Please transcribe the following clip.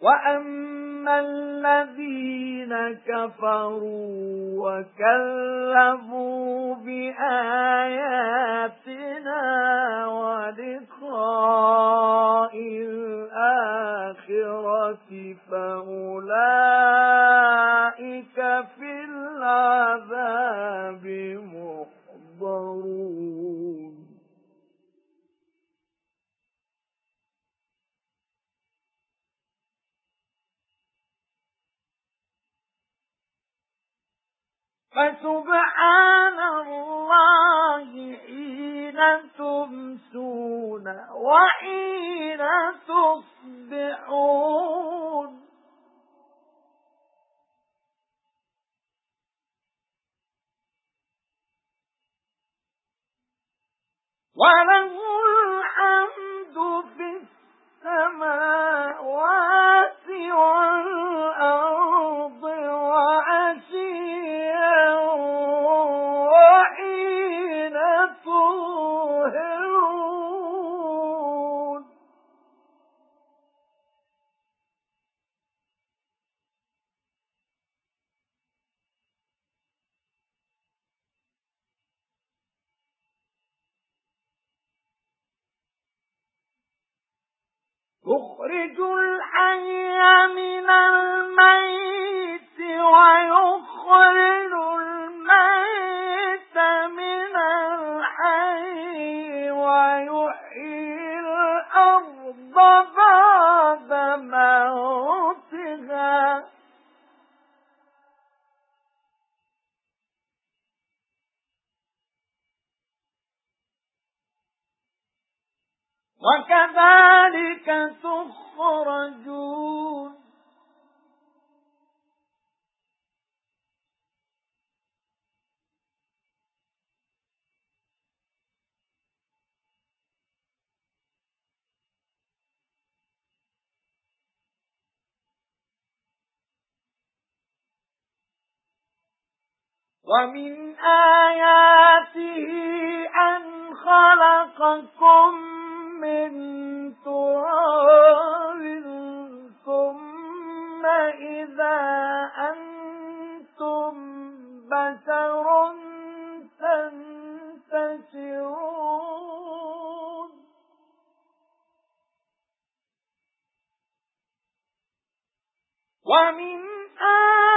وَأَمَّا الَّذِينَ كَفَرُوا وَكَذَّبُوا بِآيَاتِنَا وَلِقَاءِ الْآخِرَةِ فَأُولَئِكَ فِي الْعَذَابِ فَسُبْحَانَ اللَّهِ حِينَ تُمْسُونَ وَحِينَ تُصْبِحُونَ. وَلَهُ يُخْرِجُ الْحَيَّ مِنَ الْمَيِّتِ وَيُخْرِجُ الْمَيِّتَ مِنَ الْحَيِّ وَيُحْيِي الْأَرْضَ بَعْدَ مَوْتِهَا. وَكَذَلِكَ وَمِنْ آيَاتِهِ أَنْ خَلَقَكُم مِّن تُرَابٍ ثُمَّ إِذَا أَنتُم بَشَرٌ تَنتَشِرُونَ. وَمِنْ آيَاتِهِ